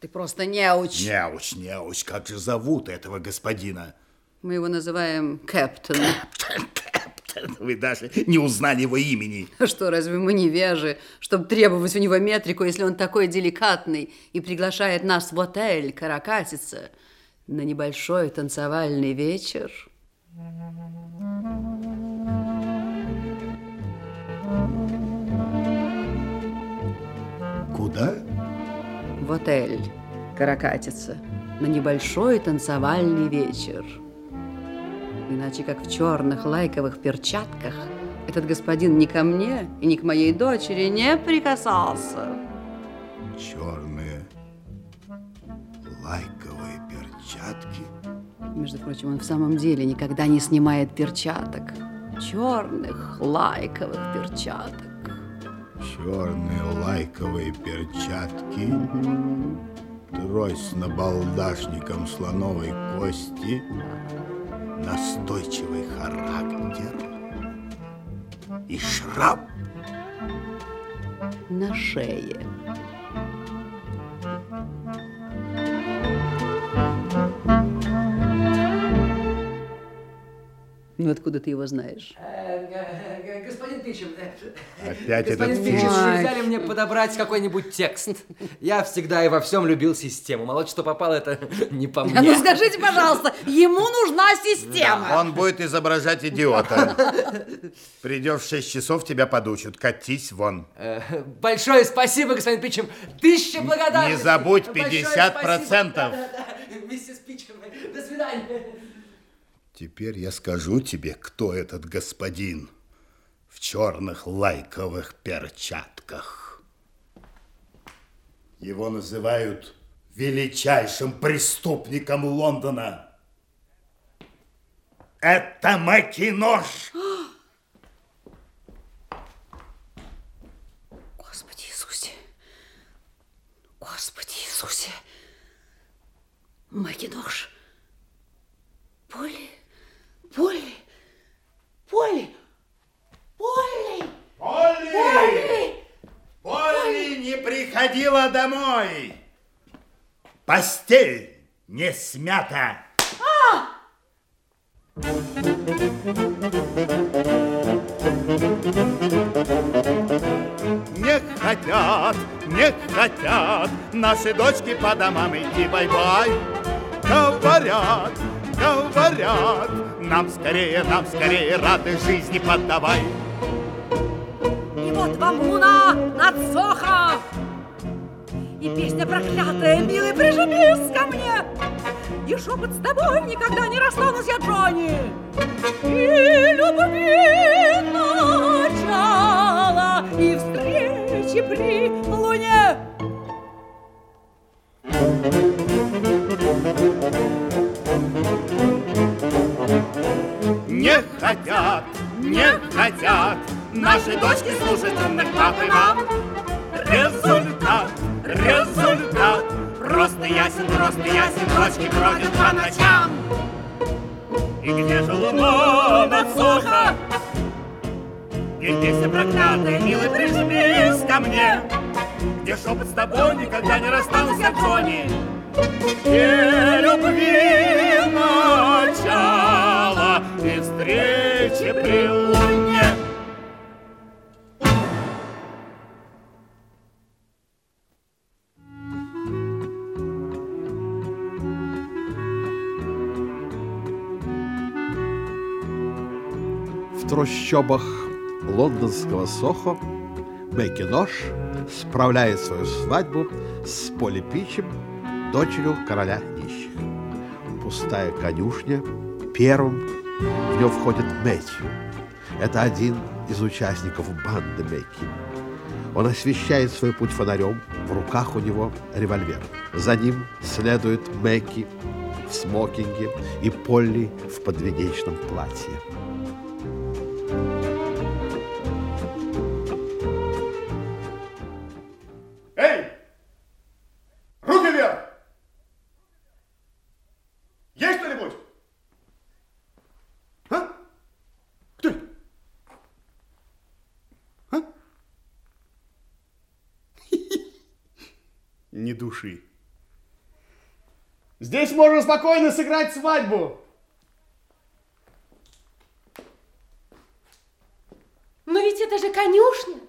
Ты просто неуч. Неуч, неуч, как же зовут этого господина? Мы его называем Captain. Captain, вы даже не узнали его имени. Что, разве мы невежи, чтобы требовать у него метрику, если он такой деликатный и приглашает нас в отель каракатица на небольшой танцевальный вечер? Куда? В отель каракатица на небольшой танцевальный вечер. Иначе как в черных лайковых перчатках этот господин ни ко мне и ни к моей дочери не прикасался. Черные лайковые перчатки. Между прочим, он в самом деле никогда не снимает перчаток. Черных лайковых перчаток. Черные лайковые перчатки. Трость с набалдашником слоновой кости. Настойчивый характер. И шрам на шее. Ну, откуда ты его знаешь? Э, Опять господин этот Пичем, фиш. нельзя ли мне подобрать какой-нибудь текст? Я всегда и во всем любил систему. Мало что попало, это не по мне. А ну скажите, пожалуйста, ему нужна система. Он будет изображать идиота. Придешь в 6 часов, тебя подучат. Катись вон. Э, Большое спасибо, господин Пичем. Тысяча благодарностей. Не забудь Большое 50%. спасибо. Да-да-да. Миссис Пичем, до свидания. Теперь я скажу тебе, кто этот господин в черных лайковых перчатках. Его называют величайшим преступником Лондона. Это Макинош. Господи Иисусе! Господи Иисусе! Макинош! Поли! Поли! Поли! Поли! Полли! Поли! Полли не приходила домой. Постель не смята. Не хотят, не хотят наши дочки по домам идти бай-бай. Говорят, говорят, нам скорее, нам скорее радость жизни подавай. Вам луна над Сохо! И песня проклятая, милый, прижмись ко мне! И шепот с тобой никогда не расстанусь я, Джонни! И любви начало, и встречи при луне! Не хотят, не хотят наши дочки слушать умных пап и мам. Результат, результат, просто ясен, просто ясен, дочки бродят по ночам. И где же луна над Сохо? И песня проклятая, милый, прижмись ко мне. Где шепот с тобой никогда не расстанусь, я Джонни. И любви начало, и встречи при луне. В трущобах лондонского Сохо Макинош справляет свою свадьбу с Поли Пичем, дочерью короля нищих. Пустая конюшня. Первым в нее входит Мэтью. Это один из участников банды Мэкки. Он освещает свой путь фонарем, в руках у него револьвер. За ним следует Мэкки в смокинге и Полли в подвенечном платье. ни души. Здесь можно спокойно сыграть свадьбу. Но ведь это же конюшня.